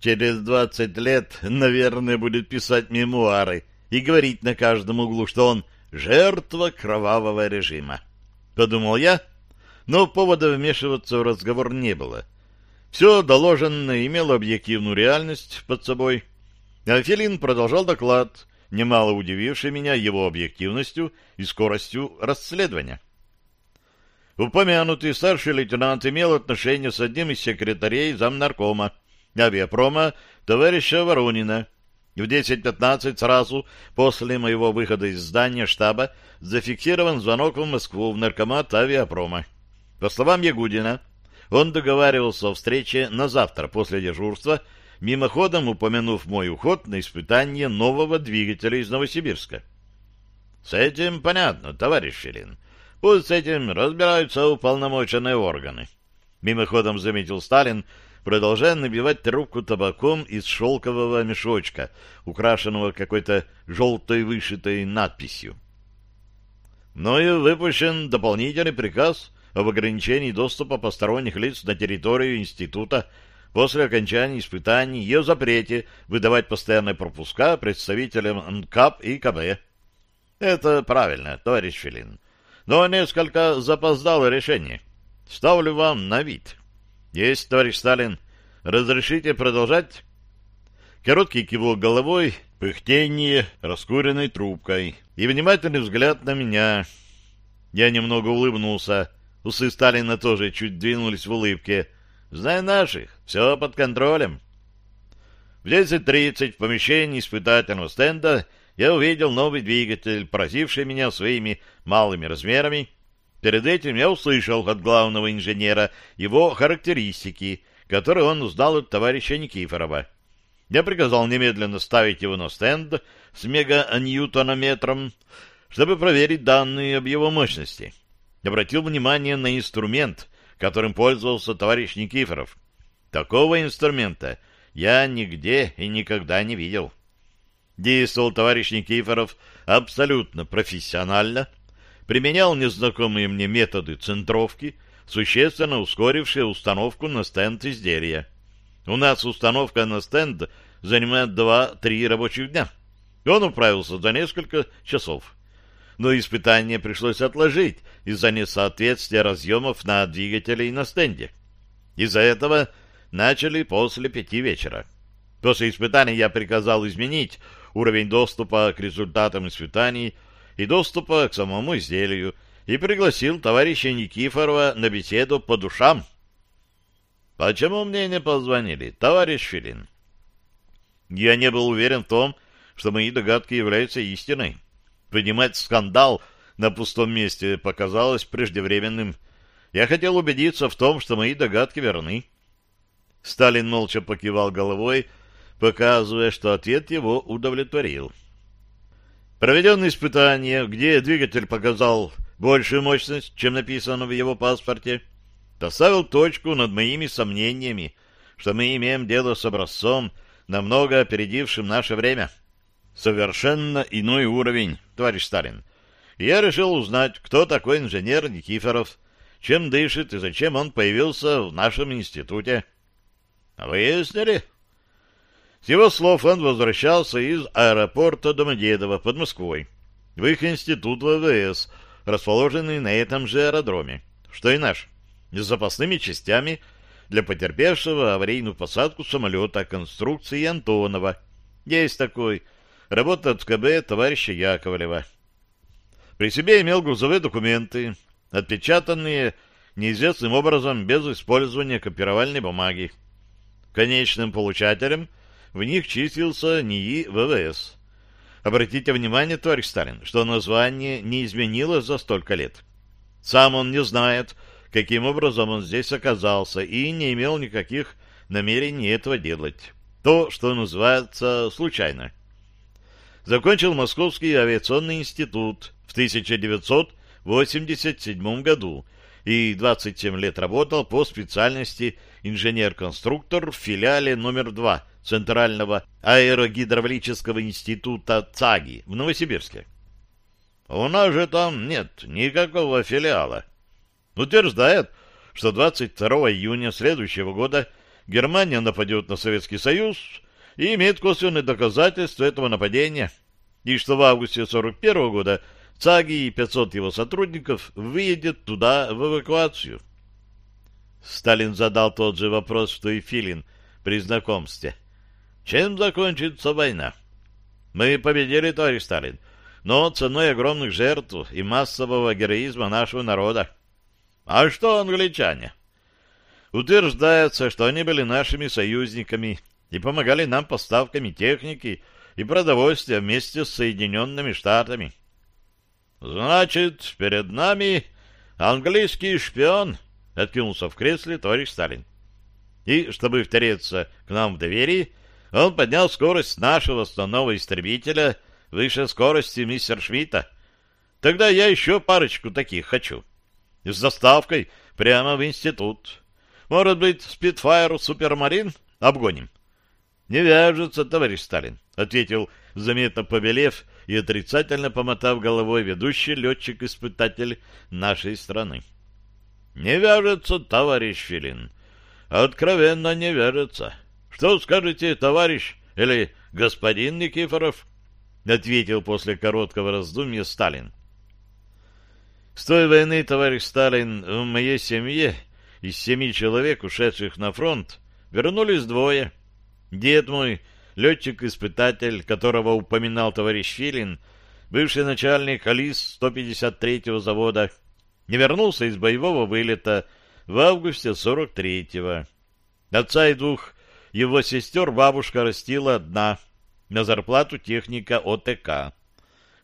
Через двадцать лет, наверное, будет писать мемуары и говорить на каждом углу, что он жертва кровавого режима. Подумал я, но повода вмешиваться в разговор не было. Все доложенное имело объективную реальность под собой. А продолжал доклад, немало удививший меня его объективностью и скоростью расследования. Упомянутый старший лейтенант имел отношение с одним из секретарей замнаркома авиапрома товарища Воронина. В 10.15 сразу после моего выхода из здания штаба зафиксирован звонок в Москву в наркомат авиапрома. По словам Ягудина, он договаривался о встрече на завтра после дежурства, мимоходом упомянув мой уход на испытание нового двигателя из Новосибирска. — С этим понятно, товарищ Филин. Пусть с этим разбираются уполномоченные органы. Мимоходом заметил Сталин, продолжая набивать трубку табаком из шелкового мешочка, украшенного какой-то желтой вышитой надписью. Но и выпущен дополнительный приказ об ограничении доступа посторонних лиц на территорию института после окончания испытаний и о запрете выдавать постоянные пропуска представителям НКАП и КБ. Это правильно, товарищ Филин. Но несколько запоздало решение. Ставлю вам на вид. Есть, товарищ Сталин. Разрешите продолжать? Короткий кивок головой, пыхтение раскуренной трубкой и внимательный взгляд на меня. Я немного улыбнулся. Усы Сталина тоже чуть двинулись в улыбке. Знай наших, все под контролем. В 10.30 в помещении испытательного стенда я увидел новый двигатель, поразивший меня своими малыми размерами. Перед этим я услышал от главного инженера его характеристики, которые он узнал от товарища Никифорова. Я приказал немедленно ставить его на стенд с мега-ньютонометром, чтобы проверить данные об его мощности. Обратил внимание на инструмент, которым пользовался товарищ Никифоров. Такого инструмента я нигде и никогда не видел. Действовал товарищ Никифоров абсолютно профессионально, применял незнакомые мне методы центровки, существенно ускорившие установку на стенд изделия. У нас установка на стенд занимает 2-3 рабочих дня. Он управился за несколько часов. Но испытание пришлось отложить из-за несоответствия разъемов на двигателе и на стенде. Из-за этого начали после пяти вечера. После испытаний я приказал изменить уровень доступа к результатам испытаний и доступа к самому изделию и пригласил товарища Никифорова на беседу по душам. «Почему мне не позвонили, товарищ Филин?» Я не был уверен в том, что мои догадки являются истиной. Поднимать скандал на пустом месте показалось преждевременным. Я хотел убедиться в том, что мои догадки верны. Сталин молча покивал головой, показывая, что ответ его удовлетворил. Проведенное испытание, где двигатель показал большую мощность, чем написано в его паспорте, поставил точку над моими сомнениями, что мы имеем дело с образцом, намного опередившим наше время. Совершенно иной уровень, товарищ Сталин. Я решил узнать, кто такой инженер Никифоров, чем дышит и зачем он появился в нашем институте. Выяснили? С его слов он возвращался из аэропорта Домодедово под Москвой в их институт ВВС, расположенный на этом же аэродроме, что и наш, с запасными частями для потерпевшего аварийную посадку самолета конструкции Антонова. Есть такой. Работает в КБ товарища Яковлева. При себе имел грузовые документы, отпечатанные неизвестным образом без использования копировальной бумаги. Конечным получателем – в них числился НИИ ВВС. Обратите внимание, товарищ Сталин, что название не изменилось за столько лет. Сам он не знает, каким образом он здесь оказался, и не имел никаких намерений этого делать. То, что называется случайно. Закончил Московский авиационный институт в 1987 году и 27 лет работал по специальности инженер-конструктор в филиале номер 2 Центрального аэрогидравлического института ЦАГИ в Новосибирске. У нас же там нет никакого филиала. Утверждает, что 22 июня следующего года Германия нападет на Советский Союз и имеет косвенные доказательства этого нападения, и что в августе 1941 года ЦАГИ и 500 его сотрудников выедет туда в эвакуацию. Сталин задал тот же вопрос, что и Филин при знакомстве. Чем закончится война? Мы победили, товарищ Сталин, но ценой огромных жертв и массового героизма нашего народа. А что англичане? Утверждается, что они были нашими союзниками и помогали нам поставками техники и продовольствия вместе с Соединенными Штатами. Значит, перед нами английский шпион, откинулся в кресле товарищ Сталин. И, чтобы втереться к нам в доверие, он поднял скорость нашего основного истребителя выше скорости мистер Шмидта. Тогда я еще парочку таких хочу. С доставкой прямо в институт. Может быть, Спитфайр Супермарин обгоним? Не вяжется, товарищ Сталин, ответил, заметно побелев и отрицательно помотав головой ведущий летчик-испытатель нашей страны. Не вяжется, товарищ Филин. Откровенно не вяжется. Что скажете, товарищ или господин Никифоров? Ответил после короткого раздумья Сталин. С той войны, товарищ Сталин, в моей семье из семи человек, ушедших на фронт, вернулись двое. Дед мой, летчик-испытатель, которого упоминал товарищ Филин, бывший начальник АЛИС 153-го завода, не вернулся из боевого вылета в августе 43-го. Отца и двух его сестер бабушка растила одна, на зарплату техника ОТК.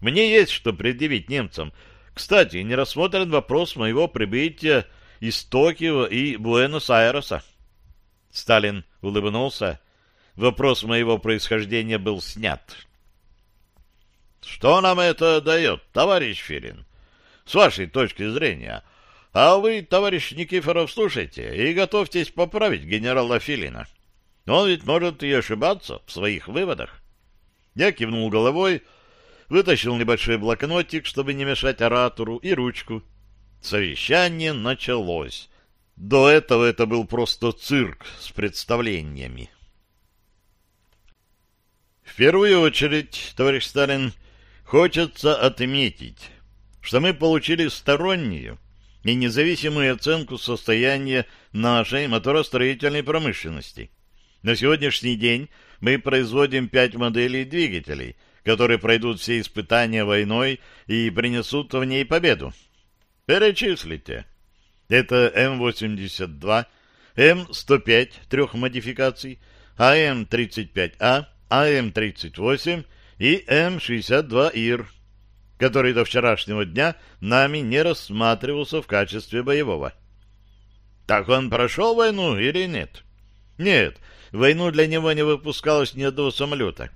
Мне есть что предъявить немцам. Кстати, не рассмотрен вопрос моего прибытия из Токио и Буэнос-Айреса. Сталин улыбнулся. Вопрос моего происхождения был снят. Что нам это дает, товарищ Филин? С вашей точки зрения. А вы, товарищ Никифоров, слушайте и готовьтесь поправить генерала Филина. Он ведь может и ошибаться в своих выводах. Я кивнул головой, вытащил небольшой блокнотик, чтобы не мешать оратору, и ручку. Совещание началось. До этого это был просто цирк с представлениями. В первую очередь, товарищ Сталин, хочется отметить, что мы получили стороннюю и независимую оценку состояния нашей моторостроительной промышленности. На сегодняшний день мы производим пять моделей двигателей, которые пройдут все испытания войной и принесут в ней победу. Перечислите. Это М-82, М-105 трех модификаций, АМ-35А, АМ-38 и М-62ИР, который до вчерашнего дня нами не рассматривался в качестве боевого. Так он прошел войну или нет? Нет, войну для него не выпускалось ни одного самолета.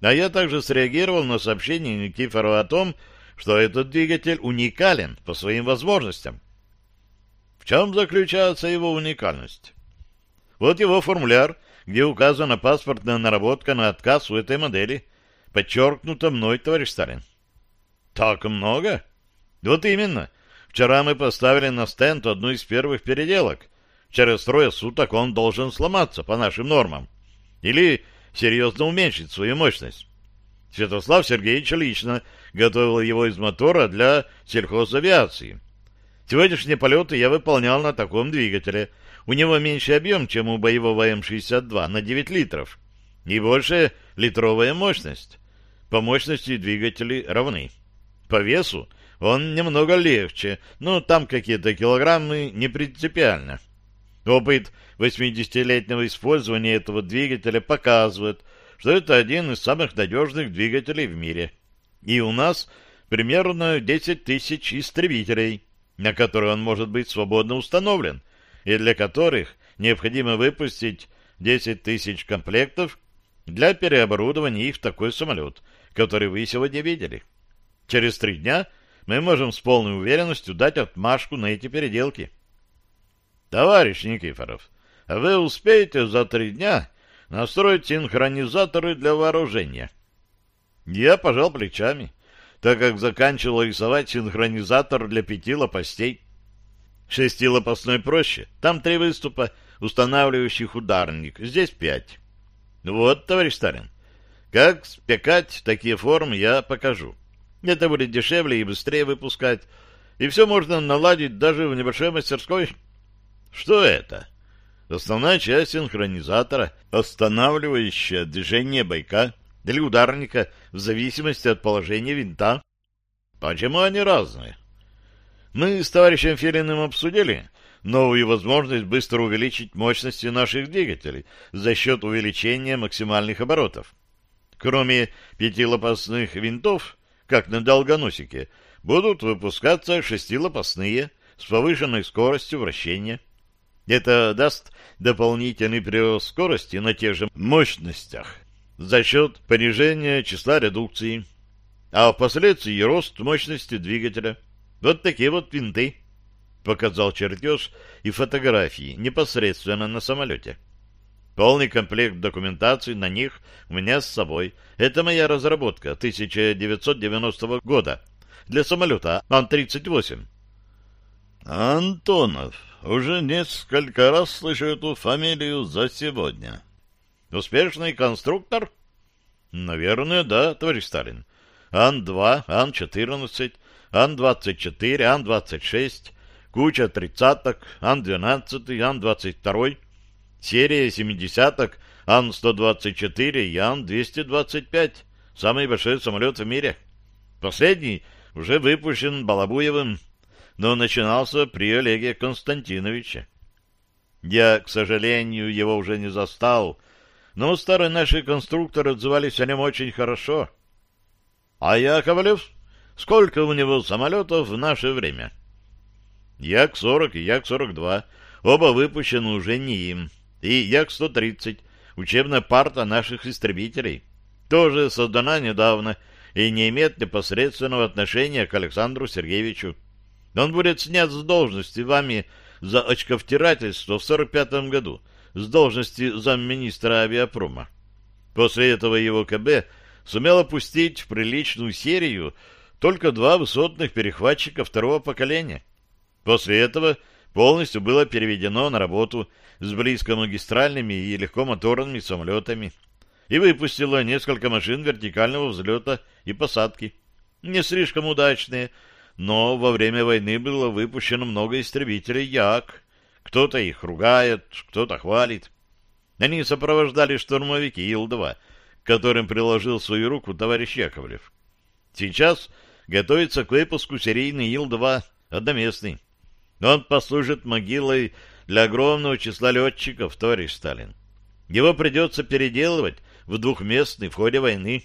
А я также среагировал на сообщение Никифорова о том, что этот двигатель уникален по своим возможностям. В чем заключается его уникальность? Вот его формуляр, где указана паспортная наработка на отказ у этой модели, подчеркнуто мной, товарищ Сталин. Так много? Вот именно. Вчера мы поставили на стенд одну из первых переделок, Через трое суток он должен сломаться по нашим нормам или серьезно уменьшить свою мощность. Святослав Сергеевич лично готовил его из мотора для сельхозавиации. Сегодняшние полеты я выполнял на таком двигателе. У него меньший объем, чем у боевого М-62, на 9 литров, и большая литровая мощность. По мощности двигатели равны. По весу он немного легче, но там какие-то килограммы не принципиально. Опыт 80-летнего использования этого двигателя показывает, что это один из самых надежных двигателей в мире. И у нас примерно 10 тысяч истребителей, на которые он может быть свободно установлен, и для которых необходимо выпустить 10 тысяч комплектов для переоборудования их в такой самолет, который вы сегодня видели. Через три дня мы можем с полной уверенностью дать отмашку на эти переделки. Товарищ Никифоров, вы успеете за три дня настроить синхронизаторы для вооружения? Я пожал плечами, так как заканчивал рисовать синхронизатор для пяти лопастей. Шестилопастной проще, там три выступа, устанавливающих ударник. Здесь пять. Вот, товарищ Сталин, как спекать такие формы я покажу. Это будет дешевле и быстрее выпускать. И все можно наладить даже в небольшой мастерской. Что это? Основная часть синхронизатора, останавливающая движение бойка или ударника в зависимости от положения винта. Почему они разные? Мы с товарищем Филиным обсудили новую возможность быстро увеличить мощности наших двигателей за счет увеличения максимальных оборотов. Кроме пятилопастных винтов, как на долгоносике, будут выпускаться шестилопастные с повышенной скоростью вращения. Это даст дополнительный прирост скорости на тех же мощностях за счет понижения числа редукции, а впоследствии рост мощности двигателя. Вот такие вот винты. Показал чертеж и фотографии непосредственно на самолете. Полный комплект документации на них у меня с собой. Это моя разработка 1990 года для самолета Ан-38. Антонов, уже несколько раз слышу эту фамилию за сегодня. Успешный конструктор? Наверное, да, товарищ Сталин. Ан-2, Ан-14, Ан-24, Ан-26, куча тридцаток, Ан-12, Ан-22, серия семидесяток, Ан-124 и Ан-225. Самый большой самолет в мире. Последний уже выпущен Балабуевым но начинался при Олеге Константиновиче. Я, к сожалению, его уже не застал, но старые наши конструкторы отзывались о нем очень хорошо. А Яковлев? Сколько у него самолетов в наше время? Як-40 и Як-42, оба выпущены уже не им, и Як-130, учебная парта наших истребителей, тоже создана недавно и не имеет непосредственного отношения к Александру Сергеевичу. Он будет снят с должности вами за очковтирательство в 45-м году, с должности замминистра авиапрома. После этого его КБ сумел опустить в приличную серию только два высотных перехватчика второго поколения. После этого полностью было переведено на работу с близкомагистральными и легкомоторными самолетами и выпустило несколько машин вертикального взлета и посадки. Не слишком удачные, но во время войны было выпущено много истребителей Як. Кто-то их ругает, кто-то хвалит. Они сопровождали штурмовики Ил-2, к которым приложил свою руку товарищ Яковлев. Сейчас готовится к выпуску серийный Ил-2, одноместный. Он послужит могилой для огромного числа летчиков, товарищ Сталин. Его придется переделывать в двухместный в ходе войны.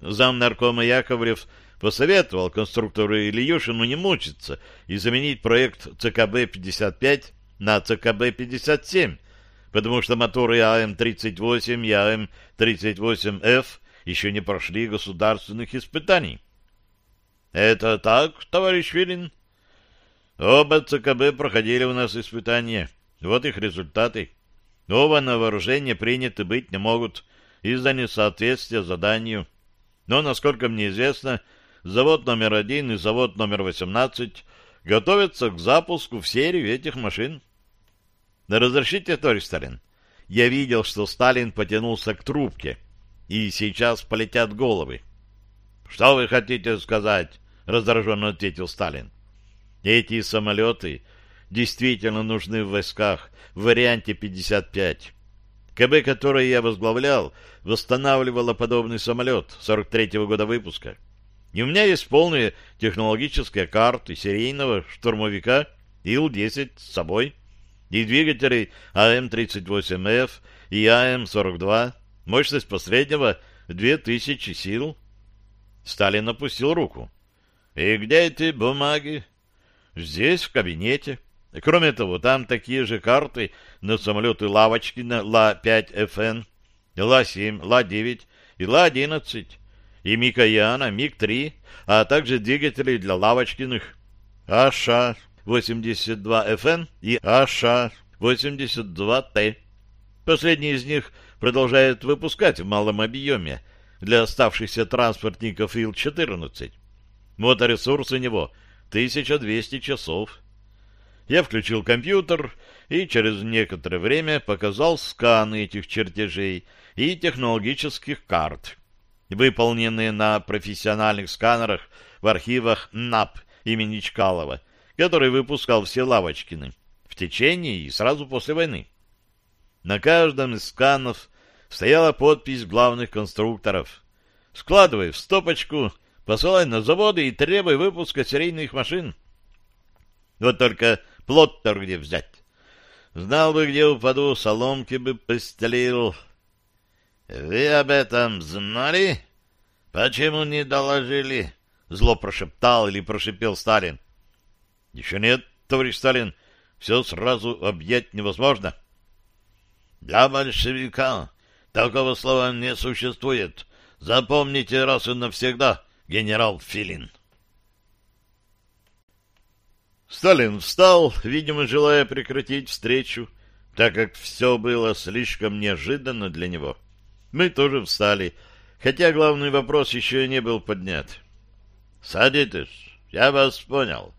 Зам наркома Яковлев посоветовал конструктору Ильюшину не мучиться и заменить проект ЦКБ-55 на ЦКБ-57, потому что моторы АМ-38 и АМ-38Ф еще не прошли государственных испытаний. Это так, товарищ Филин? Оба ЦКБ проходили у нас испытания. Вот их результаты. Оба на вооружение приняты быть не могут из-за несоответствия заданию. Но, насколько мне известно, завод номер один и завод номер 18 готовятся к запуску в серию этих машин. Разрешите, товарищ Сталин? Я видел, что Сталин потянулся к трубке, и сейчас полетят головы. — Что вы хотите сказать? — раздраженно ответил Сталин. — Эти самолеты действительно нужны в войсках в варианте 55. КБ, который я возглавлял, восстанавливала подобный самолет 43-го года выпуска. И у меня есть полные технологические карты серийного штурмовика Ил-10 с собой, и двигатели АМ-38Ф и АМ-42, мощность последнего 2000 сил. Сталин опустил руку. «И где эти бумаги?» «Здесь, в кабинете. Кроме того, там такие же карты на самолеты Лавочкина Ла-5ФН, Ла-7, Ла-9 и Ла-11 и Микояна, МиГ-3, а также двигатели для Лавочкиных АШ-82ФН и АШ-82Т. Последний из них продолжает выпускать в малом объеме для оставшихся транспортников Ил-14. Моторесурс у него 1200 часов. Я включил компьютер и через некоторое время показал сканы этих чертежей и технологических карт, выполненные на профессиональных сканерах в архивах НАП имени Чкалова, который выпускал все Лавочкины в течение и сразу после войны. На каждом из сканов стояла подпись главных конструкторов. Складывай в стопочку, посылай на заводы и требуй выпуска серийных машин. Вот только плоттер где взять? Знал бы, где упаду, соломки бы постелил. — Вы об этом знали? Почему не доложили? — зло прошептал или прошипел Сталин. — Еще нет, товарищ Сталин, все сразу объять невозможно. — Для большевика такого слова не существует. Запомните раз и навсегда, генерал Филин. Сталин встал, видимо, желая прекратить встречу, так как все было слишком неожиданно для него. Мы тоже встали, хотя главный вопрос еще не был поднят. — Садитесь, я вас понял.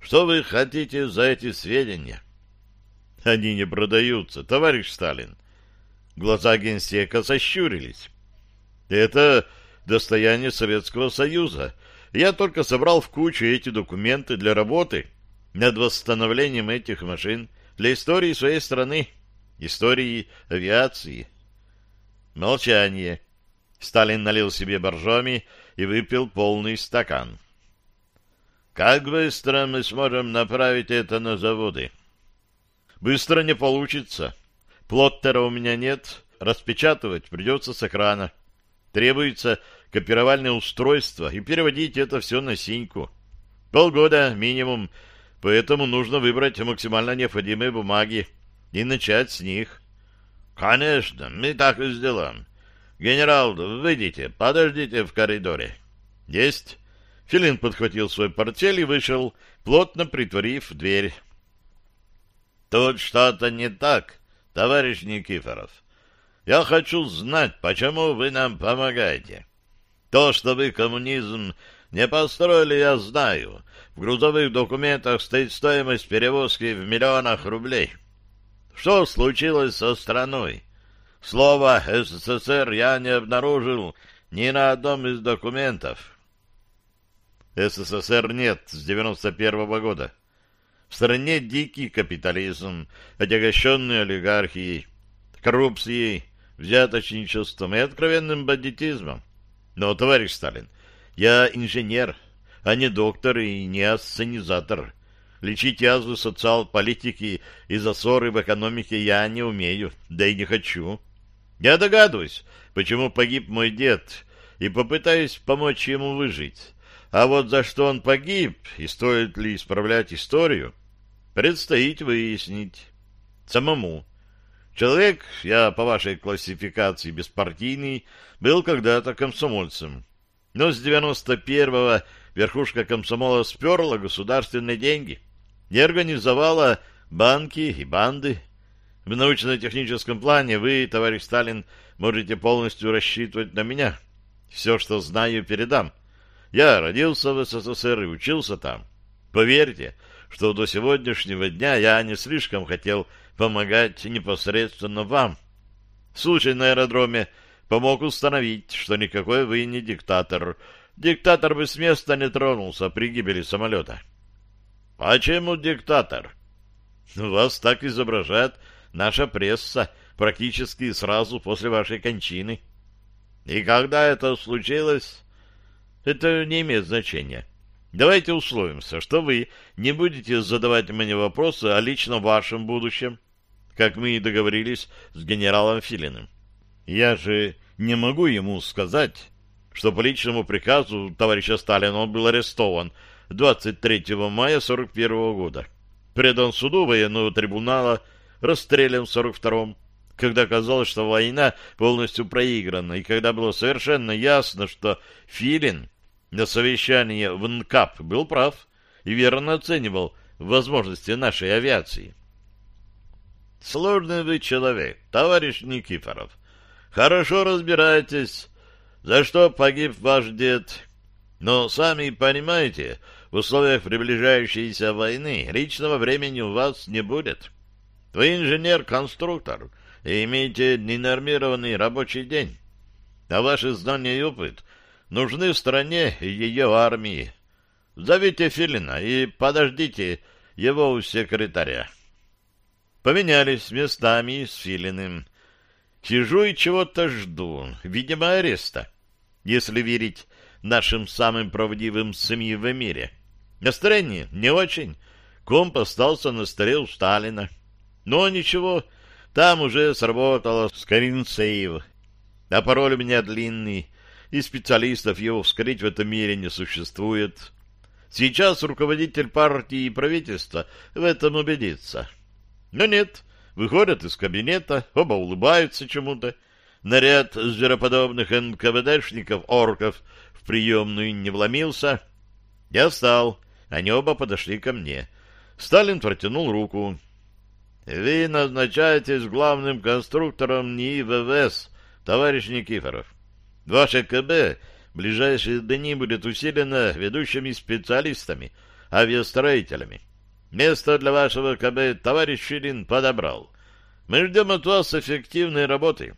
Что вы хотите за эти сведения? — Они не продаются, товарищ Сталин. Глаза генсека сощурились. — Это достояние Советского Союза. Я только собрал в кучу эти документы для работы — над восстановлением этих машин для истории своей страны, истории авиации. Молчание. Сталин налил себе боржоми и выпил полный стакан. Как быстро мы сможем направить это на заводы? Быстро не получится. Плоттера у меня нет, распечатывать придется с экрана. Требуется копировальное устройство и переводить это все на синьку. Полгода минимум Поэтому нужно выбрать максимально необходимые бумаги и начать с них. Конечно, мы так и сделаем. Генерал, выйдите, подождите в коридоре. Есть. Филин подхватил свой портфель и вышел, плотно притворив дверь. Тут что-то не так, товарищ Никифоров. Я хочу знать, почему вы нам помогаете. То, что вы коммунизм не построили, я знаю. В грузовых документах стоит стоимость перевозки в миллионах рублей. Что случилось со страной? Слово «СССР» я не обнаружил ни на одном из документов. СССР нет с 91 -го года. В стране дикий капитализм, отягощенный олигархией, коррупцией, взяточничеством и откровенным бандитизмом. Но, товарищ Сталин, я инженер, а не доктор и не ассенизатор. Лечить язвы социал-политики и засоры в экономике я не умею, да и не хочу. Я догадываюсь, почему погиб мой дед, и попытаюсь помочь ему выжить. А вот за что он погиб, и стоит ли исправлять историю, предстоит выяснить. Самому. Человек, я по вашей классификации беспартийный, был когда-то комсомольцем. Но с девяносто первого верхушка комсомола сперла государственные деньги и организовала банки и банды. В научно-техническом плане вы, товарищ Сталин, можете полностью рассчитывать на меня. Все, что знаю, передам. Я родился в СССР и учился там. Поверьте, что до сегодняшнего дня я не слишком хотел помогать непосредственно вам. Случай на аэродроме помог установить, что никакой вы не диктатор, диктатор бы с места не тронулся при гибели самолета. — Почему диктатор? — Вас так изображает наша пресса практически сразу после вашей кончины. — И когда это случилось? — Это не имеет значения. Давайте условимся, что вы не будете задавать мне вопросы о лично вашем будущем, как мы и договорились с генералом Филиным. Я же не могу ему сказать что по личному приказу товарища Сталина он был арестован 23 мая 41 года, предан суду военного трибунала, расстрелян в 42-м, когда казалось, что война полностью проиграна, и когда было совершенно ясно, что Филин на совещании в НКАП был прав и верно оценивал возможности нашей авиации. Сложный вы человек, товарищ Никифоров. Хорошо разбираетесь за что погиб ваш дед. Но, сами понимаете, в условиях приближающейся войны личного времени у вас не будет. Вы инженер-конструктор и имеете ненормированный рабочий день. А ваши знания и опыт нужны стране и ее армии. Зовите Филина и подождите его у секретаря. Поменялись местами с Филиным. Сижу и чего-то жду, видимо, ареста, если верить нашим самым правдивым СМИ в мире. Настроение не очень. Комп остался на столе у Сталина. Но ничего, там уже сработало скринсейв. А пароль у меня длинный, и специалистов его вскрыть в этом мире не существует. Сейчас руководитель партии и правительства в этом убедится. Но нет, выходят из кабинета, оба улыбаются чему-то. Наряд звероподобных НКВДшников-орков в приемную не вломился. Я встал, они оба подошли ко мне. Сталин протянул руку. «Вы назначаетесь главным конструктором НИИ ВВС, товарищ Никифоров. Ваше КБ в ближайшие дни будет усилено ведущими специалистами, авиастроителями. Место для вашего КБ товарищ Ширин подобрал. Мы ждем от вас эффективной работы.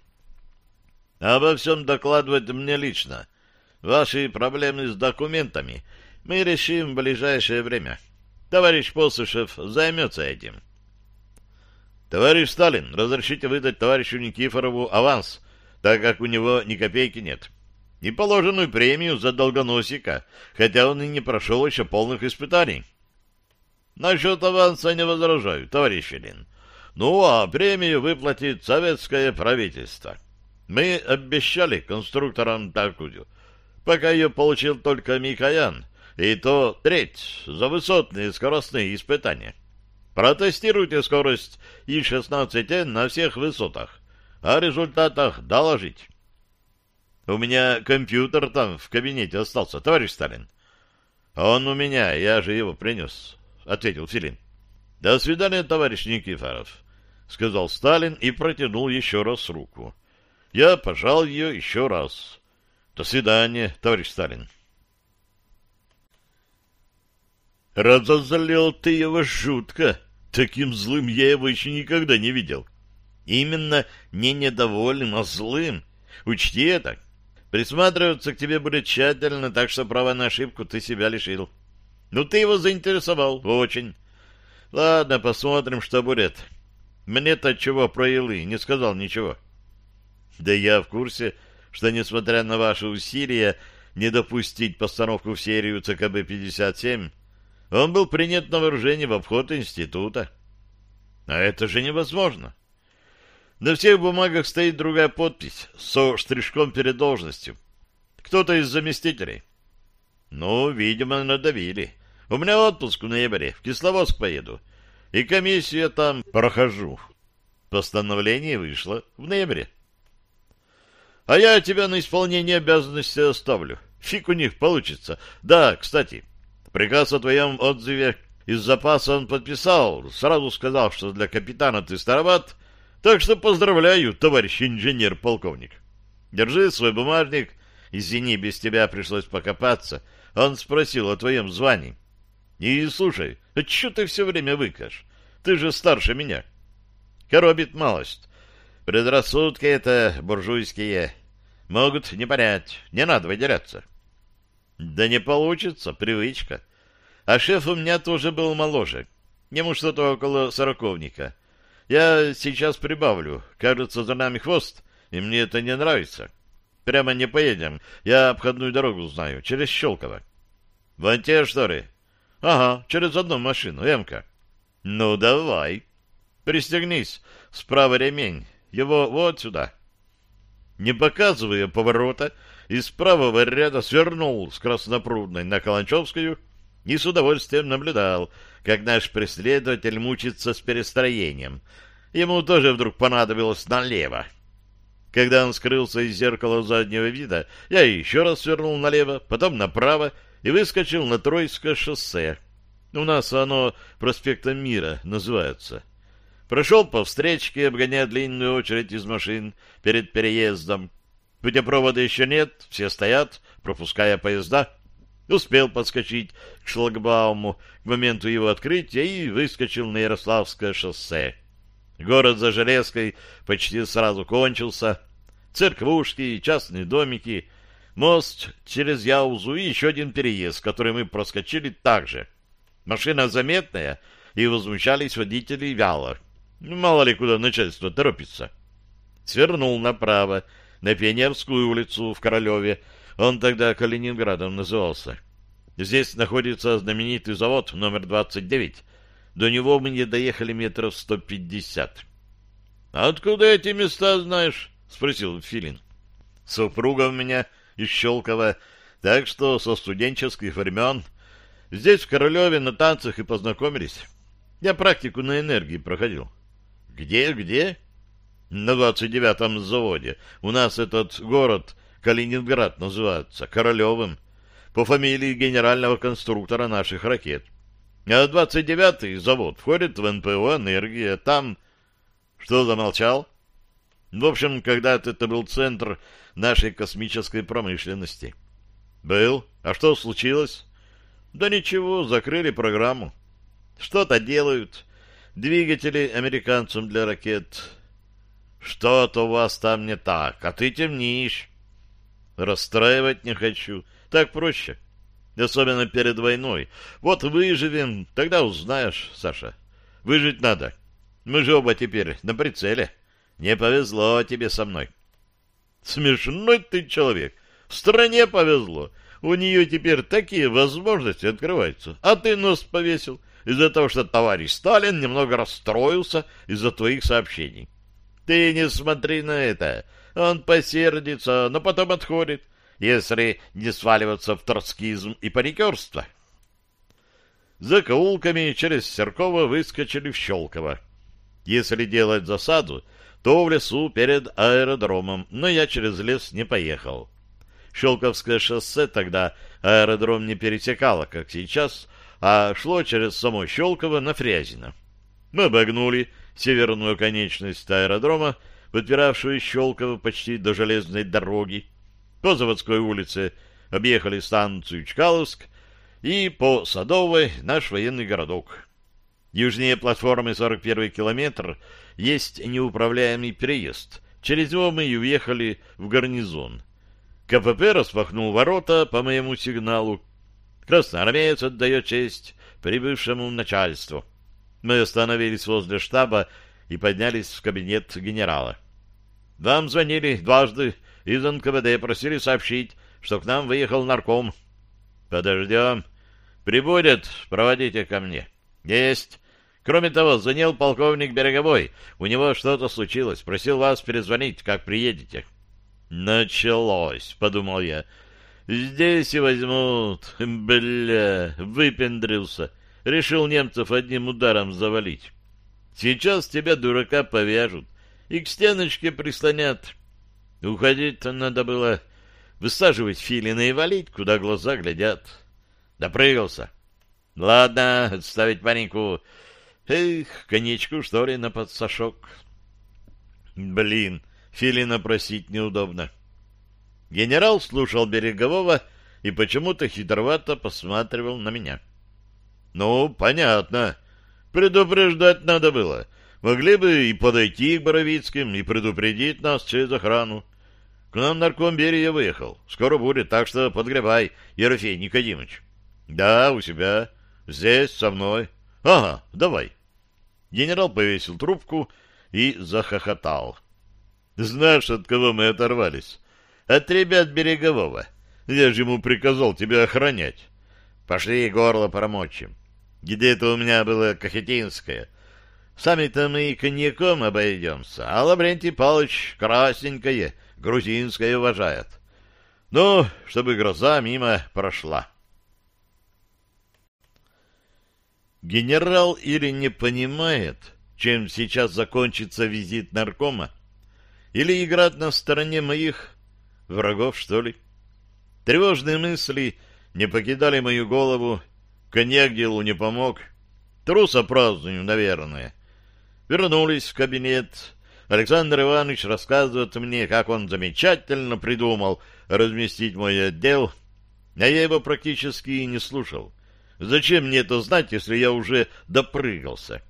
Обо всем докладывать мне лично. Ваши проблемы с документами мы решим в ближайшее время. Товарищ Посышев займется этим. Товарищ Сталин, разрешите выдать товарищу Никифорову аванс, так как у него ни копейки нет. И положенную премию за долгоносика, хотя он и не прошел еще полных испытаний. Насчет аванса не возражаю, товарищ Ильин. Ну, а премию выплатит советское правительство. Мы обещали конструкторам такую. Пока ее получил только Микоян, и то треть за высотные скоростные испытания. Протестируйте скорость И-16Н на всех высотах. О результатах доложить. У меня компьютер там в кабинете остался, товарищ Сталин. Он у меня, я же его принес. — ответил Филин. — До свидания, товарищ Никифоров, — сказал Сталин и протянул еще раз руку. Я пожал ее еще раз. — До свидания, товарищ Сталин. Разозлил ты его жутко. Таким злым я его еще никогда не видел. Именно не недовольным, а злым. Учти это. Присматриваться к тебе будет тщательно, так что права на ошибку ты себя лишил. — ну, ты его заинтересовал. Очень. Ладно, посмотрим, что будет. Мне-то чего про Илы? Не сказал ничего. Да я в курсе, что, несмотря на ваши усилия не допустить постановку в серию ЦКБ-57, он был принят на вооружение в обход института. А это же невозможно. На всех бумагах стоит другая подпись со штришком перед должностью. Кто-то из заместителей. Ну, видимо, надавили. У меня отпуск в ноябре, в Кисловодск поеду. И комиссию там прохожу. Постановление вышло в ноябре. А я тебя на исполнение обязанностей оставлю. Фиг у них получится. Да, кстати, приказ о твоем отзыве из запаса он подписал. Сразу сказал, что для капитана ты староват. Так что поздравляю, товарищ инженер-полковник. Держи свой бумажник. Извини, без тебя пришлось покопаться. Он спросил о твоем звании. И слушай, а что ты все время выкаш? Ты же старше меня. Коробит малость. Предрассудки это буржуйские. Могут не понять. Не надо выделяться. Да не получится, привычка. А шеф у меня тоже был моложе. Ему что-то около сороковника. Я сейчас прибавлю. Кажется, за нами хвост, и мне это не нравится. Прямо не поедем. Я обходную дорогу знаю, через Щелково. Вон те, что ли? Ага, через одну машину, Эмка. Ну, давай. Пристегнись, справа ремень. Его вот сюда. Не показывая поворота, из правого ряда свернул с Краснопрудной на Каланчевскую и с удовольствием наблюдал, как наш преследователь мучится с перестроением. Ему тоже вдруг понадобилось налево. Когда он скрылся из зеркала заднего вида, я еще раз свернул налево, потом направо, и выскочил на Троицкое шоссе. У нас оно проспектом Мира называется. Прошел по встречке, обгоняя длинную очередь из машин перед переездом. Путепровода еще нет, все стоят, пропуская поезда. Успел подскочить к шлагбауму к моменту его открытия и выскочил на Ярославское шоссе. Город за Железкой почти сразу кончился. Церквушки, частные домики, мост через Яузу и еще один переезд, который мы проскочили также. Машина заметная, и возмущались водители вяло. Мало ли куда начальство торопится. Свернул направо, на Пионерскую улицу в Королеве. Он тогда Калининградом назывался. Здесь находится знаменитый завод номер 29. До него мы не доехали метров 150. — Откуда эти места знаешь? — спросил Филин. — Супруга у меня из Щелкова, так что со студенческих времен здесь, в Королеве, на танцах и познакомились. Я практику на энергии проходил. — Где, где? — на 29-м заводе. У нас этот город Калининград называется, Королевым, по фамилии генерального конструктора наших ракет. А 29-й завод входит в НПО «Энергия». Там... Что замолчал? В общем, когда-то это был центр нашей космической промышленности. Был. А что случилось? Да ничего, закрыли программу. Что-то делают. Двигатели американцам для ракет. Что-то у вас там не так, а ты темнишь. Расстраивать не хочу. Так проще. Особенно перед войной. Вот выживем, тогда узнаешь, Саша. Выжить надо. Мы же оба теперь на прицеле. Не повезло тебе со мной. Смешной ты человек. В стране повезло. У нее теперь такие возможности открываются. А ты нос повесил из-за того, что товарищ Сталин немного расстроился из-за твоих сообщений. Ты не смотри на это. Он посердится, но потом отходит, если не сваливаться в троцкизм и паникерство. За каулками через Серкова выскочили в Щелково. Если делать засаду, то в лесу перед аэродромом, но я через лес не поехал. Щелковское шоссе тогда аэродром не пересекало, как сейчас, а шло через само Щелково на Фрязино. Мы обогнули северную конечность аэродрома, подпиравшую Щелково почти до железной дороги. По Заводской улице объехали станцию Чкаловск и по Садовой наш военный городок. Южнее платформы 41 километр есть неуправляемый переезд. Через него мы и уехали в гарнизон. КПП распахнул ворота по моему сигналу. Красноармеец отдает честь прибывшему начальству. Мы остановились возле штаба и поднялись в кабинет генерала. «Вам звонили дважды из НКВД, просили сообщить, что к нам выехал нарком». «Подождем. Прибудет, проводите ко мне». «Есть. Кроме того, звонил полковник Береговой. У него что-то случилось. Просил вас перезвонить, как приедете». «Началось», — подумал я. «Здесь и возьмут. Бля, выпендрился. Решил немцев одним ударом завалить. Сейчас тебя, дурака, повяжут и к стеночке прислонят. Уходить-то надо было высаживать филина и валить, куда глаза глядят. Допрыгался. Ладно, отставить пареньку. Эх, коньячку, что ли, на подсошок. Блин, филина просить неудобно. Генерал слушал Берегового и почему-то хитровато посматривал на меня. — ну, понятно. Предупреждать надо было. Могли бы и подойти к Боровицким, и предупредить нас через охрану. К нам нарком Берия выехал. Скоро будет, так что подгребай, Ерофей Никодимович. Да, у себя. Здесь, со мной. Ага, давай. Генерал повесил трубку и захохотал. Знаешь, от кого мы оторвались? От ребят Берегового. Я же ему приказал тебя охранять. Пошли горло промочим. Где-то у меня было Кахетинское. Сами-то мы и коньяком обойдемся, а Лаврентий Павлович красненькое, грузинское уважает. Ну, чтобы гроза мимо прошла. Генерал или не понимает, чем сейчас закончится визит наркома, или играть на стороне моих врагов, что ли? Тревожные мысли не покидали мою голову, Коньяк делу не помог. Труса праздную, наверное. Вернулись в кабинет. Александр Иванович рассказывает мне, как он замечательно придумал разместить мой отдел. А я его практически и не слушал. Зачем мне это знать, если я уже допрыгался?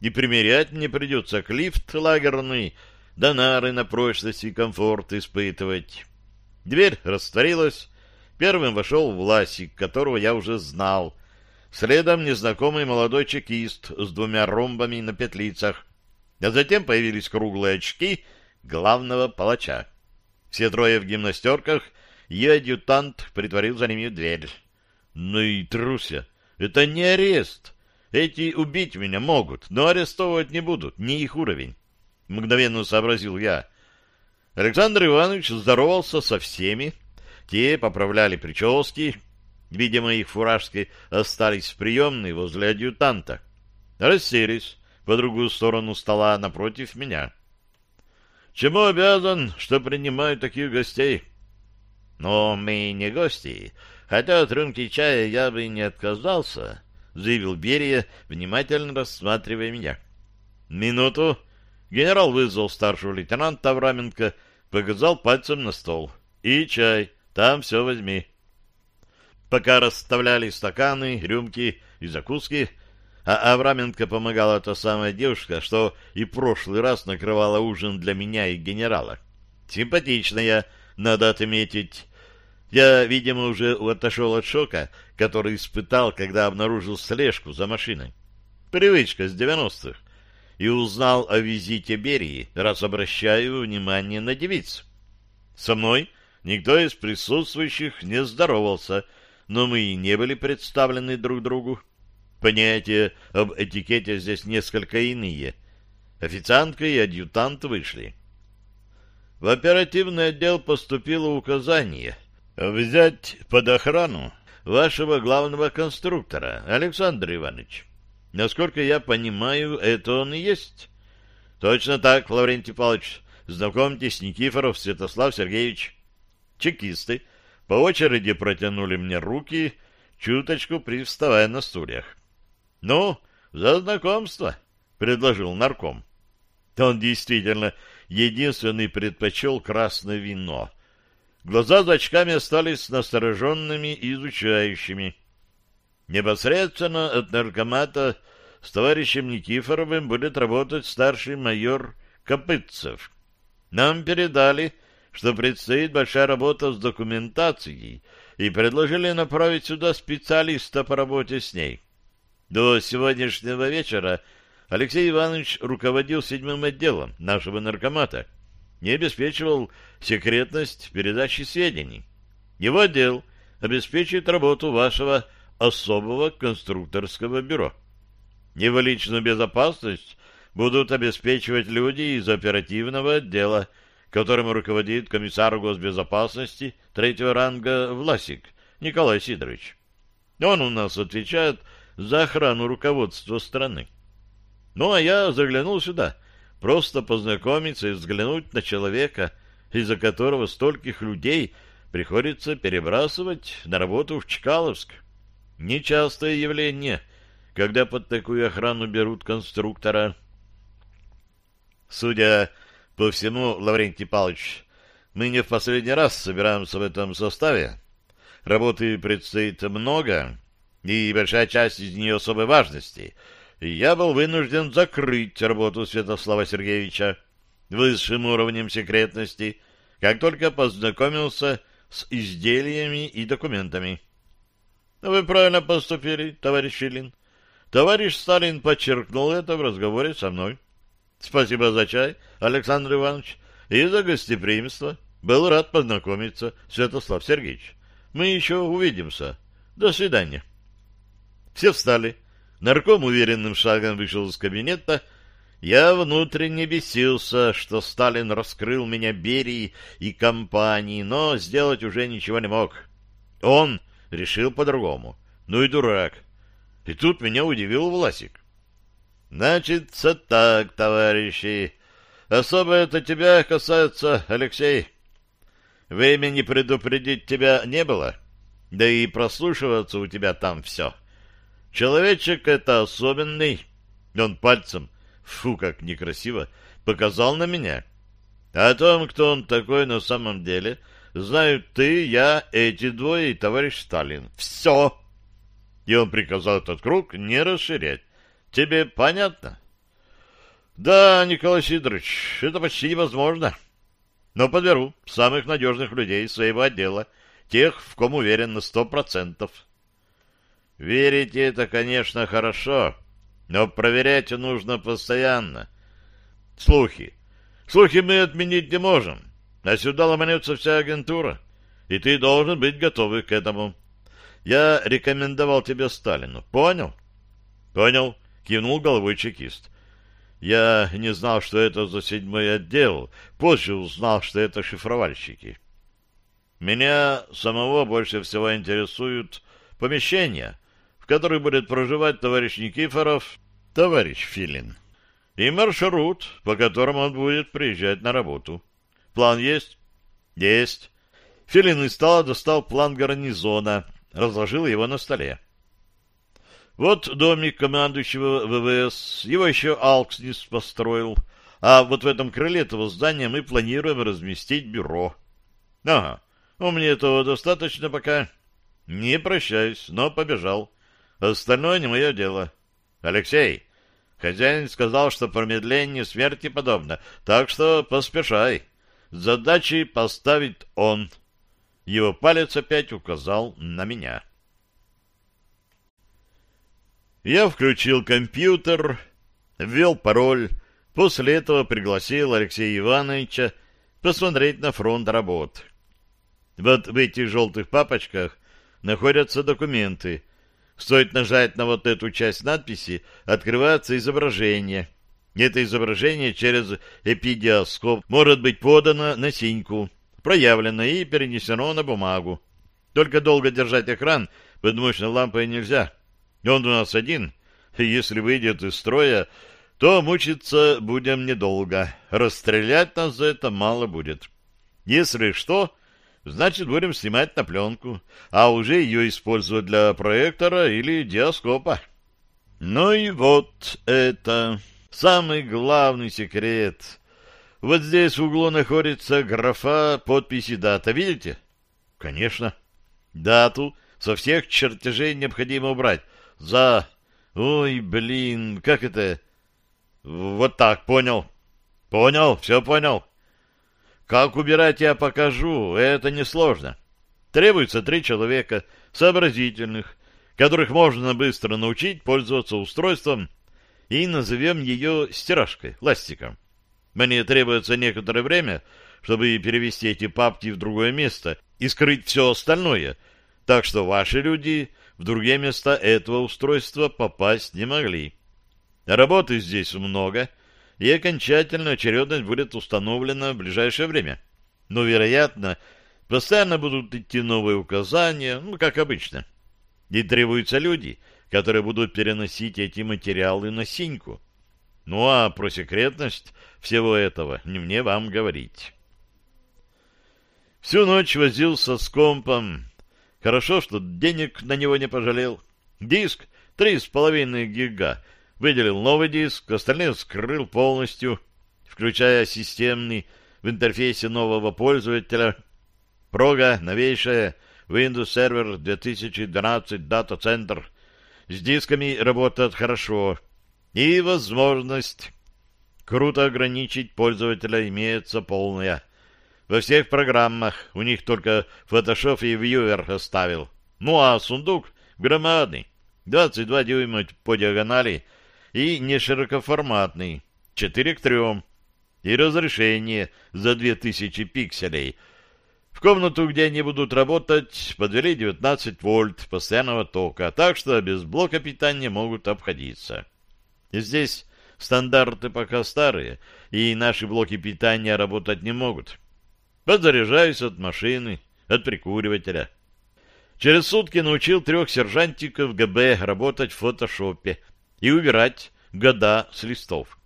И примерять мне придется к лифт лагерный, да нары на прочность и комфорт испытывать. Дверь растворилась. Первым вошел Власик, которого я уже знал. Следом незнакомый молодой чекист с двумя ромбами на петлицах. А затем появились круглые очки главного палача. Все трое в гимнастерках, и адъютант притворил за ними дверь. Ну и труся! Это не арест! Эти убить меня могут, но арестовывать не будут, не их уровень. Мгновенно сообразил я. Александр Иванович здоровался со всеми. Те поправляли прически. Видимо, их фуражки остались в приемной возле адъютанта. Расселись по другую сторону стола напротив меня. Чему обязан, что принимаю таких гостей? Но мы не гости, хотя от рюмки чая я бы не отказался, заявил Берия, внимательно рассматривая меня. Минуту. Генерал вызвал старшего лейтенанта Авраменко, показал пальцем на стол. И чай, там все возьми. Пока расставляли стаканы, рюмки и закуски, а Авраменко помогала та самая девушка, что и прошлый раз накрывала ужин для меня и генерала. Симпатичная, надо отметить. Я, видимо, уже отошел от шока, который испытал, когда обнаружил слежку за машиной. Привычка с девяностых. И узнал о визите Берии, раз обращаю внимание на девиц. Со мной никто из присутствующих не здоровался, но мы и не были представлены друг другу. Понятия об этикете здесь несколько иные. Официантка и адъютант вышли. В оперативный отдел поступило указание взять под охрану вашего главного конструктора, Александр Иванович. Насколько я понимаю, это он и есть. Точно так, Лаврентий Павлович. Знакомьтесь, Никифоров Святослав Сергеевич. Чекисты по очереди протянули мне руки, чуточку привставая на стульях. «Ну, за знакомство», — предложил нарком. Он действительно единственный предпочел красное вино. Глаза за очками остались настороженными и изучающими. Непосредственно от наркомата с товарищем Никифоровым будет работать старший майор Копытцев. Нам передали, что предстоит большая работа с документацией, и предложили направить сюда специалиста по работе с ней. До сегодняшнего вечера Алексей Иванович руководил седьмым отделом нашего наркомата и обеспечивал секретность передачи сведений. Его отдел обеспечит работу вашего особого конструкторского бюро. Его личную безопасность будут обеспечивать люди из оперативного отдела, которым руководит комиссар госбезопасности третьего ранга Власик Николай Сидорович. Он у нас отвечает за охрану руководства страны. Ну, а я заглянул сюда, просто познакомиться и взглянуть на человека, из-за которого стольких людей приходится перебрасывать на работу в Чкаловск. Нечастое явление, когда под такую охрану берут конструктора. Судя всему, Лаврентий Павлович, мы не в последний раз собираемся в этом составе. Работы предстоит много, и большая часть из нее особой важности, и я был вынужден закрыть работу Святослава Сергеевича высшим уровнем секретности, как только познакомился с изделиями и документами. Вы правильно поступили, товарищ Филин. Товарищ Сталин подчеркнул это в разговоре со мной. Спасибо за чай, Александр Иванович, и за гостеприимство. Был рад познакомиться, Святослав Сергеевич. Мы еще увидимся. До свидания. Все встали. Нарком уверенным шагом вышел из кабинета. Я внутренне бесился, что Сталин раскрыл меня Берии и компании, но сделать уже ничего не мог. Он решил по-другому. Ну и дурак. И тут меня удивил Власик. Значится так, товарищи. Особо это тебя касается, Алексей. Времени предупредить тебя не было, да и прослушиваться у тебя там все. Человечек это особенный. Он пальцем, фу, как некрасиво, показал на меня. О том, кто он такой на самом деле, знают ты, я, эти двое и товарищ Сталин. Все. И он приказал этот круг не расширять. Тебе понятно? Да, Николай Сидорович, это почти невозможно. Но подберу самых надежных людей своего отдела, тех, в ком уверен на сто процентов. Верите это, конечно, хорошо, но проверять нужно постоянно. Слухи. Слухи мы отменить не можем, а сюда ломанется вся агентура, и ты должен быть готовый к этому. Я рекомендовал тебе Сталину. Понял? Понял, кивнул головой чекист. Я не знал, что это за седьмой отдел. Позже узнал, что это шифровальщики. Меня самого больше всего интересуют помещения, в которых будет проживать товарищ Никифоров, товарищ Филин, и маршрут, по которому он будет приезжать на работу. План есть? Есть. Филин из стола достал план гарнизона, разложил его на столе. Вот домик командующего ВВС, его еще Алкснис построил, а вот в этом крыле этого здания мы планируем разместить бюро. Ага, у меня этого достаточно пока. Не прощаюсь, но побежал. Остальное не мое дело. Алексей, хозяин сказал, что промедление смерти подобно, так что поспешай. Задачи поставит он. Его палец опять указал на меня. Я включил компьютер, ввел пароль, после этого пригласил Алексея Ивановича посмотреть на фронт работ. Вот в этих желтых папочках находятся документы. Стоит нажать на вот эту часть надписи, открывается изображение. Это изображение через эпидиоскоп может быть подано на синьку, проявлено и перенесено на бумагу. Только долго держать экран под мощной лампой нельзя. Он у нас один, и если выйдет из строя, то мучиться будем недолго. Расстрелять нас за это мало будет. Если что, значит, будем снимать на пленку, а уже ее использовать для проектора или диаскопа. Ну и вот это самый главный секрет. Вот здесь в углу находится графа подписи дата. Видите? Конечно. Дату со всех чертежей необходимо убрать, за... Ой, блин, как это? Вот так, понял. Понял, все понял. Как убирать я покажу, это несложно. Требуется три человека, сообразительных, которых можно быстро научить пользоваться устройством, и назовем ее стиражкой, ластиком. Мне требуется некоторое время, чтобы перевести эти папки в другое место и скрыть все остальное, так что ваши люди в другие места этого устройства попасть не могли. Работы здесь много, и окончательная очередность будет установлена в ближайшее время. Но, вероятно, постоянно будут идти новые указания, ну, как обычно. И требуются люди, которые будут переносить эти материалы на синьку. Ну, а про секретность всего этого не мне вам говорить. Всю ночь возился с компом, Хорошо, что денег на него не пожалел. Диск три с половиной гига. Выделил новый диск, остальные скрыл полностью, включая системный в интерфейсе нового пользователя. Прога новейшая Windows Server 2012 Data Center. С дисками работает хорошо. И возможность круто ограничить пользователя имеется полная. Во всех программах у них только Photoshop и Viewer оставил. Ну а сундук громадный, 22 дюйма по диагонали и не широкоформатный, 4 к 3, и разрешение за 2000 пикселей. В комнату, где они будут работать, подвели 19 вольт постоянного тока, так что без блока питания могут обходиться. Здесь стандарты пока старые, и наши блоки питания работать не могут. Подзаряжаюсь от машины, от прикуривателя. Через сутки научил трех сержантиков ГБ работать в фотошопе и убирать года с листов.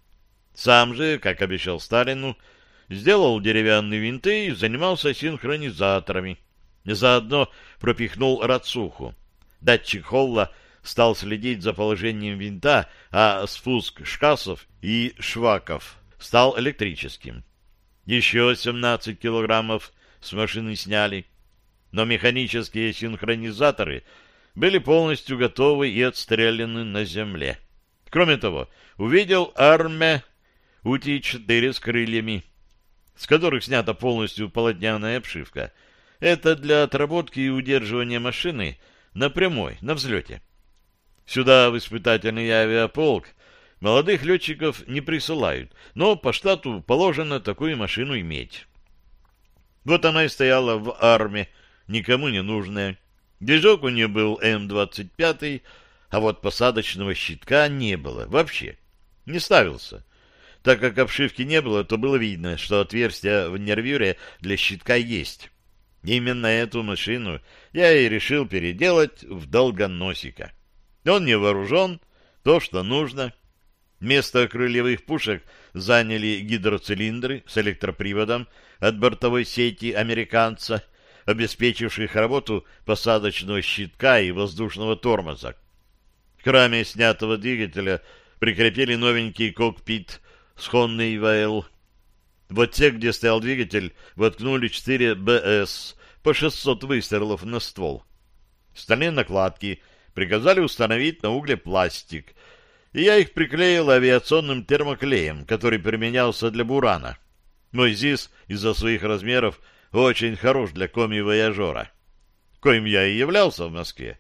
Сам же, как обещал Сталину, сделал деревянные винты и занимался синхронизаторами. Заодно пропихнул рацуху. Датчик Холла стал следить за положением винта, а спуск шкасов и шваков стал электрическим еще 17 килограммов с машины сняли, но механические синхронизаторы были полностью готовы и отстреляны на земле. Кроме того, увидел армия УТИ-4 с крыльями, с которых снята полностью полотняная обшивка. Это для отработки и удерживания машины на прямой, на взлете. Сюда в испытательный авиаполк молодых летчиков не присылают, но по штату положено такую машину иметь. Вот она и стояла в армии, никому не нужная. Движок у нее был М-25, а вот посадочного щитка не было вообще. Не ставился. Так как обшивки не было, то было видно, что отверстие в нервюре для щитка есть. Именно эту машину я и решил переделать в долгоносика. Он не вооружен, то, что нужно. Место крыльевых пушек заняли гидроцилиндры с электроприводом от бортовой сети американца, обеспечивших работу посадочного щитка и воздушного тормоза. К раме снятого двигателя прикрепили новенький кокпит с Honda ИВЛ. В отсек, где стоял двигатель, воткнули 4 БС по 600 выстрелов на ствол. Стальные накладки приказали установить на угле пластик, и я их приклеил авиационным термоклеем, который применялся для бурана. Мой ЗИС из-за своих размеров очень хорош для коми-вояжера, коим я и являлся в Москве.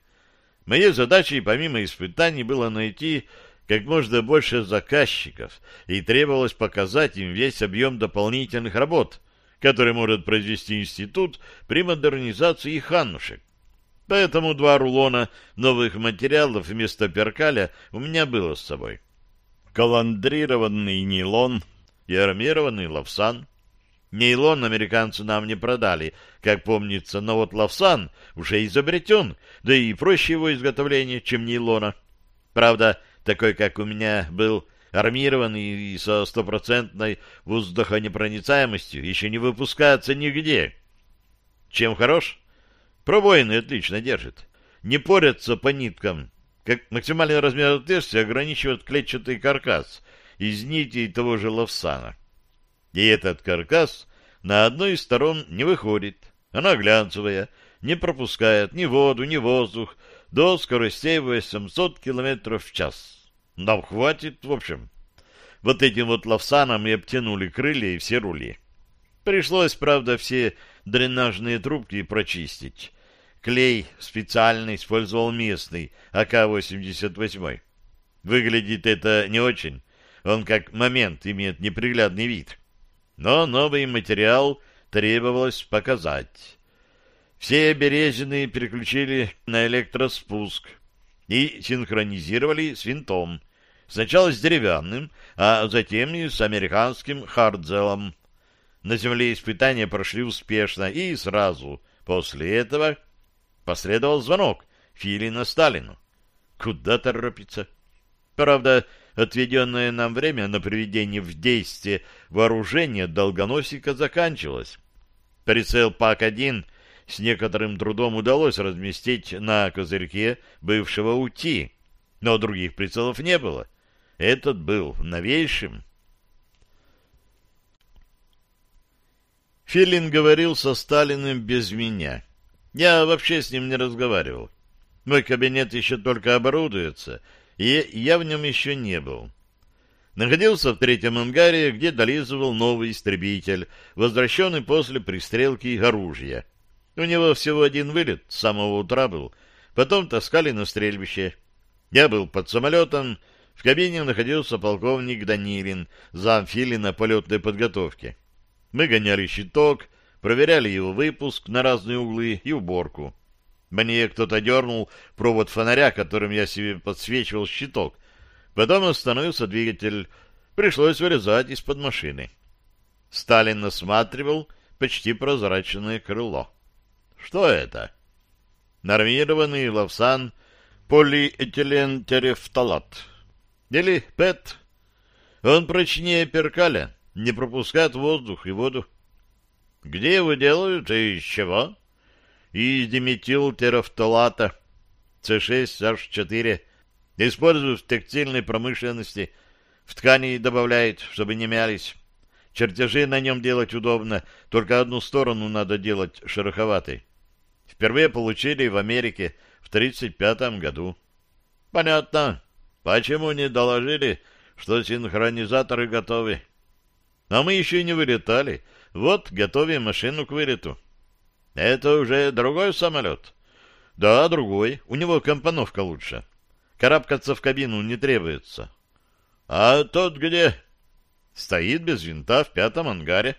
Моей задачей, помимо испытаний, было найти как можно больше заказчиков, и требовалось показать им весь объем дополнительных работ, который может произвести институт при модернизации их ханнушек. Поэтому два рулона новых материалов вместо перкаля у меня было с собой. Каландрированный нейлон и армированный лавсан. Нейлон американцы нам не продали, как помнится, но вот лавсан уже изобретен, да и проще его изготовление, чем нейлона. Правда, такой, как у меня был армированный и со стопроцентной воздухонепроницаемостью, еще не выпускается нигде. Чем хорош? Пробоины отлично держит. Не порятся по ниткам. Как максимальный размер отверстия ограничивает клетчатый каркас из нитей того же лавсана. И этот каркас на одной из сторон не выходит. Она глянцевая, не пропускает ни воду, ни воздух до скоростей 800 км в час. Нам хватит, в общем. Вот этим вот лавсаном и обтянули крылья и все рули. Пришлось, правда, все дренажные трубки прочистить. Клей специально использовал местный АК-88. Выглядит это не очень. Он как момент имеет неприглядный вид но новый материал требовалось показать. Все березины переключили на электроспуск и синхронизировали с винтом. Сначала с деревянным, а затем и с американским хардзелом. На земле испытания прошли успешно, и сразу после этого последовал звонок Филина Сталину. Куда торопиться? Правда, отведенное нам время на приведение в действие вооружения долгоносика заканчивалось. Прицел ПАК-1 с некоторым трудом удалось разместить на козырьке бывшего УТИ, но других прицелов не было. Этот был новейшим. Филин говорил со Сталиным без меня. Я вообще с ним не разговаривал. Мой кабинет еще только оборудуется — и я в нем еще не был. Находился в третьем ангаре, где долизывал новый истребитель, возвращенный после пристрелки оружия. У него всего один вылет, с самого утра был. Потом таскали на стрельбище. Я был под самолетом, в кабине находился полковник Данилин, зам Филина полетной подготовки. Мы гоняли щиток, проверяли его выпуск на разные углы и уборку. Мне кто-то дернул провод фонаря, которым я себе подсвечивал щиток. Потом остановился двигатель. Пришлось вырезать из-под машины. Сталин осматривал почти прозрачное крыло. Что это? Нормированный лавсан полиэтилен терефталат. Или ПЭТ. Он прочнее перкаля, не пропускает воздух и воду. Где его делают и из чего? из диметилтерофталата С6H4 используют в текстильной промышленности, в ткани добавляют, чтобы не мялись. Чертежи на нем делать удобно, только одну сторону надо делать шероховатой. Впервые получили в Америке в 1935 году. Понятно. Почему не доложили, что синхронизаторы готовы? А мы еще не вылетали. Вот, готовим машину к вылету. Это уже другой самолет? Да, другой. У него компоновка лучше. Карабкаться в кабину не требуется. А тот где? Стоит без винта в пятом ангаре.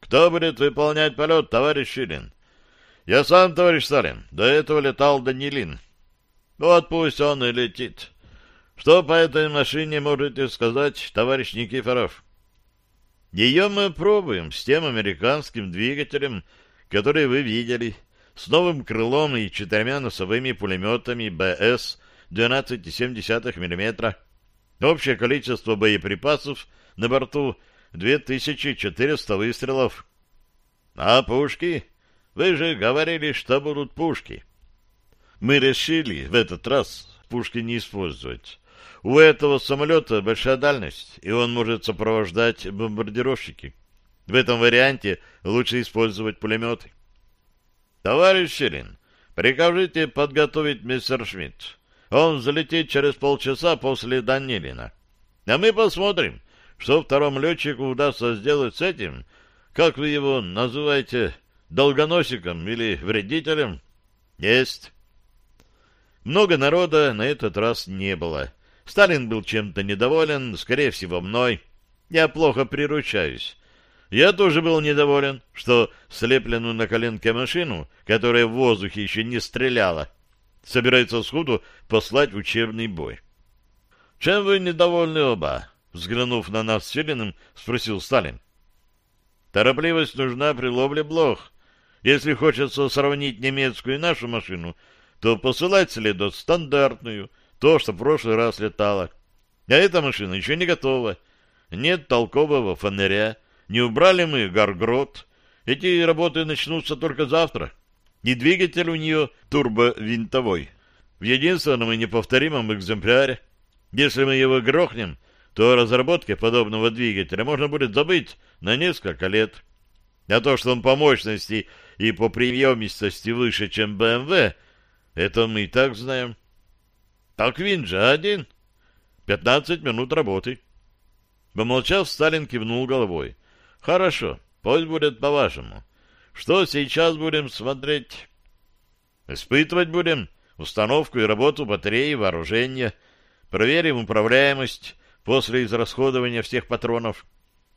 Кто будет выполнять полет, товарищ Шилин? Я сам, товарищ Сталин. До этого летал Данилин. Вот пусть он и летит. Что по этой машине можете сказать, товарищ Никифоров? Ее мы пробуем с тем американским двигателем, который вы видели, с новым крылом и четырьмя носовыми пулеметами БС 12,7 мм. Общее количество боеприпасов на борту 2400 выстрелов. А пушки? Вы же говорили, что будут пушки. Мы решили в этот раз пушки не использовать. У этого самолета большая дальность, и он может сопровождать бомбардировщики. В этом варианте лучше использовать пулеметы. Товарищ Ширин, прикажите подготовить мистер Шмидт. Он залетит через полчаса после Данилина. А мы посмотрим, что второму летчику удастся сделать с этим, как вы его называете, долгоносиком или вредителем? Есть. Много народа на этот раз не было. Сталин был чем-то недоволен, скорее всего, мной. Я плохо приручаюсь. Я тоже был недоволен, что слепленную на коленке машину, которая в воздухе еще не стреляла, собирается сходу послать учебный бой. — Чем вы недовольны оба? — взглянув на нас с Филиным, спросил Сталин. — Торопливость нужна при ловле блох. Если хочется сравнить немецкую и нашу машину, то посылать следует стандартную, то, что в прошлый раз летало. А эта машина еще не готова. Нет толкового фонаря, не убрали мы гаргрот. Эти работы начнутся только завтра. И двигатель у нее турбовинтовой. В единственном и неповторимом экземпляре. Если мы его грохнем, то о разработке подобного двигателя можно будет забыть на несколько лет. А то, что он по мощности и по приемистости выше, чем БМВ, это мы и так знаем. Так же один. Пятнадцать минут работы. Помолчав, Сталин кивнул головой. Хорошо, пусть будет по-вашему. Что сейчас будем смотреть? Испытывать будем установку и работу батареи вооружения, проверим управляемость после израсходования всех патронов,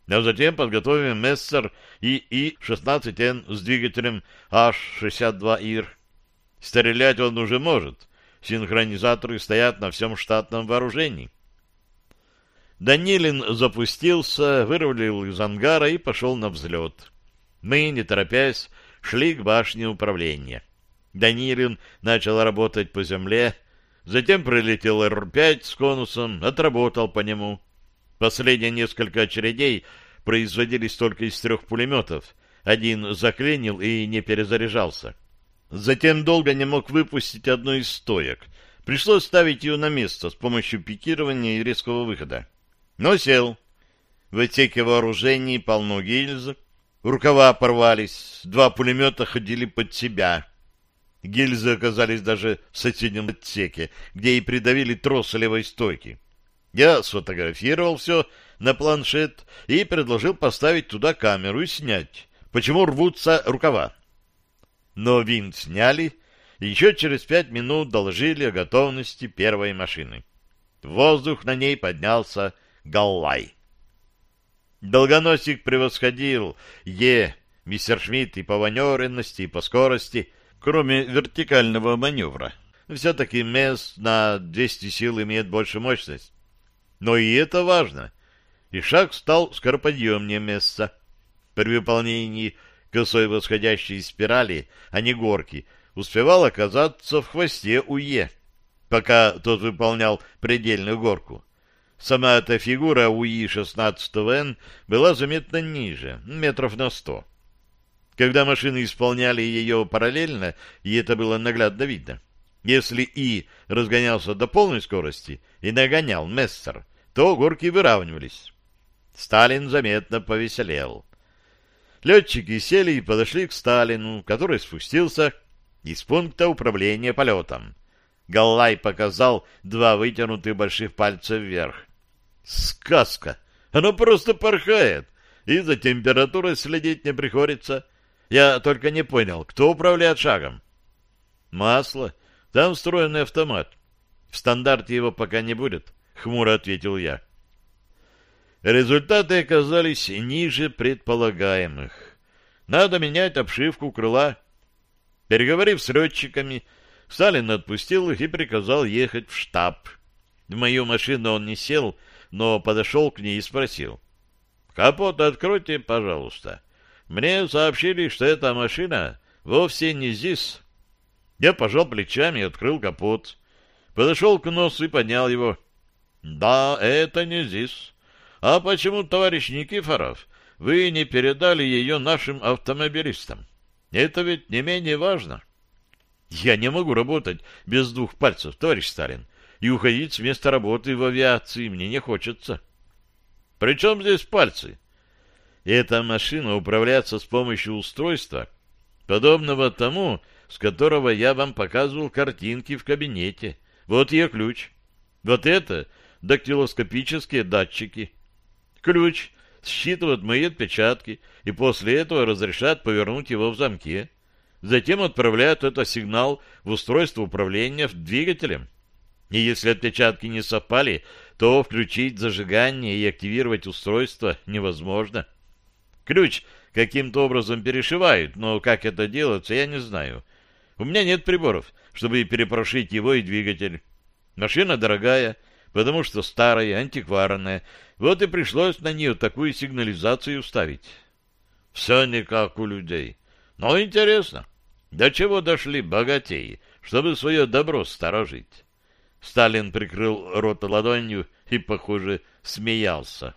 а затем подготовим Мессер и И-16Н с двигателем H-62ИР. Стрелять он уже может, синхронизаторы стоят на всем штатном вооружении. Данилин запустился, вырвалил из ангара и пошел на взлет. Мы, не торопясь, шли к башне управления. Данилин начал работать по земле, затем прилетел Р-5 с конусом, отработал по нему. Последние несколько очередей производились только из трех пулеметов. Один заклинил и не перезаряжался. Затем долго не мог выпустить одну из стоек. Пришлось ставить ее на место с помощью пикирования и резкого выхода. Но сел. В отсеке вооружений полно гильз. Рукава порвались, два пулемета ходили под себя. Гильзы оказались даже в соседнем отсеке, где и придавили трос левой стойки. Я сфотографировал все на планшет и предложил поставить туда камеру и снять, почему рвутся рукава. Но винт сняли, и еще через пять минут доложили о готовности первой машины. воздух на ней поднялся Галлай. Долгоносик превосходил Е, мистер Шмидт и по маневренности, и по скорости, кроме вертикального маневра. Все-таки МЕС на 200 сил имеет больше мощность. Но и это важно. И шаг стал скороподъемнее места. При выполнении косой восходящей спирали, а не горки, успевал оказаться в хвосте у Е, пока тот выполнял предельную горку. Сама эта фигура УИ-16Н была заметно ниже, метров на сто. Когда машины исполняли ее параллельно, и это было наглядно видно, если И разгонялся до полной скорости и нагонял Мессер, то горки выравнивались. Сталин заметно повеселел. Летчики сели и подошли к Сталину, который спустился из пункта управления полетом. Галлай показал два вытянутых больших пальца вверх. Сказка! Оно просто порхает, и за температурой следить не приходится. Я только не понял, кто управляет шагом? Масло. Там встроенный автомат. В стандарте его пока не будет, хмуро ответил я. Результаты оказались ниже предполагаемых. Надо менять обшивку крыла. Переговорив с летчиками, Сталин отпустил их и приказал ехать в штаб. В мою машину он не сел, но подошел к ней и спросил. «Капот откройте, пожалуйста. Мне сообщили, что эта машина вовсе не ЗИС». Я пожал плечами и открыл капот. Подошел к носу и поднял его. «Да, это не ЗИС. А почему, товарищ Никифоров, вы не передали ее нашим автомобилистам? Это ведь не менее важно. Я не могу работать без двух пальцев, товарищ Сталин, и уходить с места работы в авиации мне не хочется. Причем здесь пальцы? Эта машина управляется с помощью устройства, подобного тому, с которого я вам показывал картинки в кабинете. Вот ее ключ. Вот это дактилоскопические датчики. Ключ считывает мои отпечатки и после этого разрешает повернуть его в замке. Затем отправляет этот сигнал в устройство управления двигателем. И если отпечатки не совпали, то включить зажигание и активировать устройство невозможно. Ключ каким-то образом перешивают, но как это делается, я не знаю. У меня нет приборов, чтобы перепрошить его и двигатель. Машина дорогая, потому что старая, антикварная. Вот и пришлось на нее такую сигнализацию ставить. Все не как у людей. Но интересно, до чего дошли богатеи, чтобы свое добро сторожить? Сталин прикрыл рот ладонью и, похоже, смеялся.